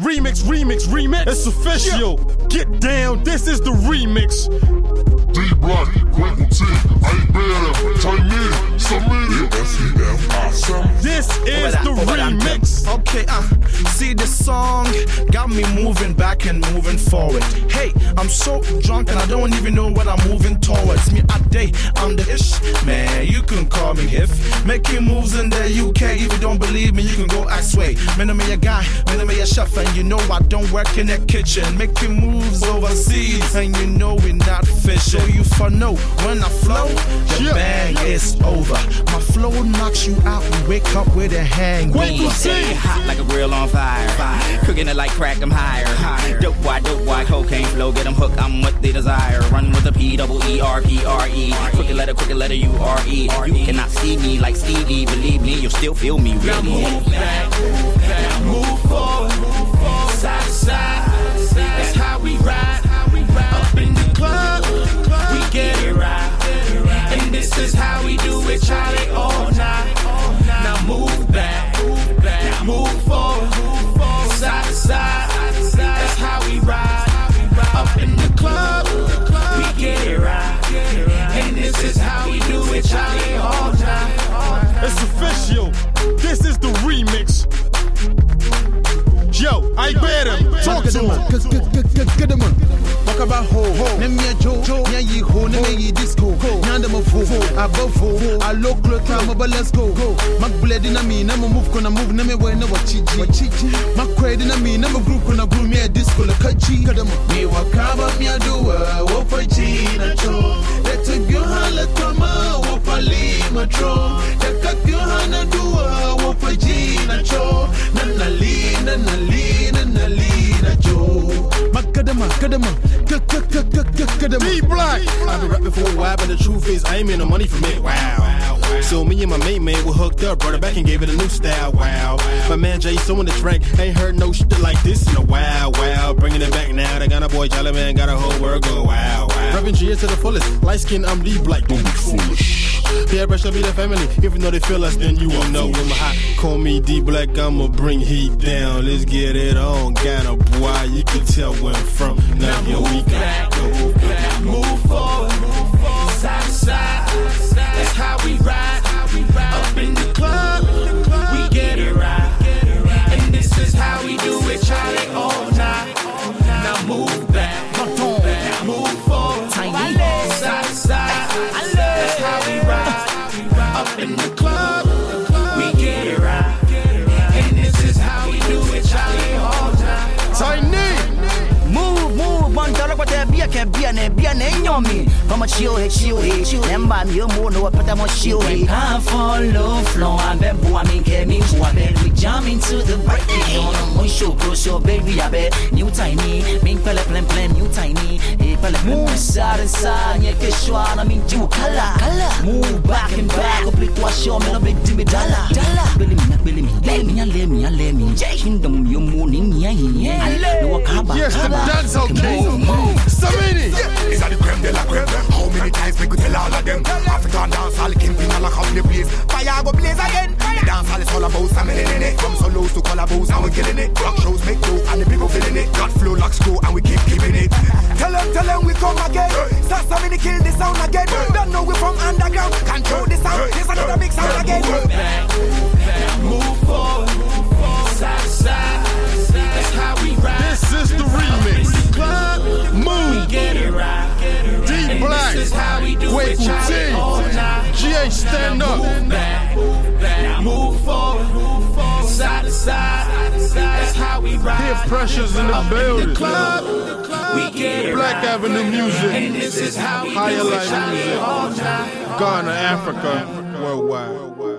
Remix, remix, remix. It's official. Get down. This is the remix. D Black, Quentin T, I Better, Tinny, Samini, SEM, Awesome. This is the remix. Okay, uh, see the song got me moving back and moving forward. Hey, I'm so drunk and I don't even know what I'm moving towards. Me a day, I'm the ish man. You can call me if making moves in the UK. If you don't believe me, you can go ask way. Man, I'm a guy, man, I'm a chef, and you know I don't work in the kitchen. Making moves overseas, and you know we're not So you for no. when I flow, the Yeah. bang is over. My flow knocks you out. We wake up with a hangover. Quentin Stay T. hot like a grill on fire. Cooking it like crack, I'm higher. Dope why, dope why, cocaine flow, get them hooked, I'm what they desire. Run with a P double E R P R E. Crooked letter, crooked letter U R E. You cannot see me like Stevie, believe me, you'll still feel me Now really. move back, move back, move forward, talk to him. Talk about ho, name me a Joe, nya yi ho, name me yi disco, nyanda mo fo, above fo, a low clock, I'm about let's go. Mac bled in a me, never move, gonna move, name me when no chichi. Mac credit in a me, never group, gonna group me a disco, like a chi, kadama. Me wa kaba me a do, wo for china Makadama, kadama, kadama. D Black. I've been rapping for a while, but the truth is I ain't made no money from it. Wow. So me and my mate man were hooked up, brought it back and gave it a new style. Wow. My man Jay so on the track, ain't heard no shit like this in a while. Wow. Bringing it back now. They got a boy Jolly Man, got a whole world going wow. Wow. Rapping G to the fullest. Light skin, I'm D Black. Don't be foolish. Peer pressure be the family. If you know they feel us, then you won't know when my hot. Call me D Black, I'ma bring heat down. Let's get it on. Got a boy, you can tell where I'm from. An enemy. From a chill, hey, chill, hey, chill. Them man, you more know what I'm chill, hey. I follow flow, I bet boy, mean, get me I bet. We jump into the break. On a moon show, go show, baby, I bet. New tiny, mean pele plan plan, new tiny, eh, pele move side and side, yeah, get sure I mean, you color, color, move back and back, up it was show me, no big dimmy dollar, dollar, billy me, billy me, let me, let me, let me, kingdom, you yeah, yeah, no, kaba, Yes, the dancehall king. We could tell all of them? African dance, all kingpin, all come the place. Fire go blaze again. The dance all is all about salmon in it. From solos to collabos, and we killing it. Rock shows make dough, and the people feeling it. Got flow like screw, and we keep keeping it. Tell them, tell them we come again. Start somebody kill the sound again. Don't know we from underground. Control the sound. Here's another big sound again. back, it, Charlie. GA stand up. Move move forward, side to side. That's how we ride. Peer pressures in the building. we get Black. Avenue And music. this is how we Higher life music. Ghana, Africa, worldwide.